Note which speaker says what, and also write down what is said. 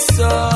Speaker 1: so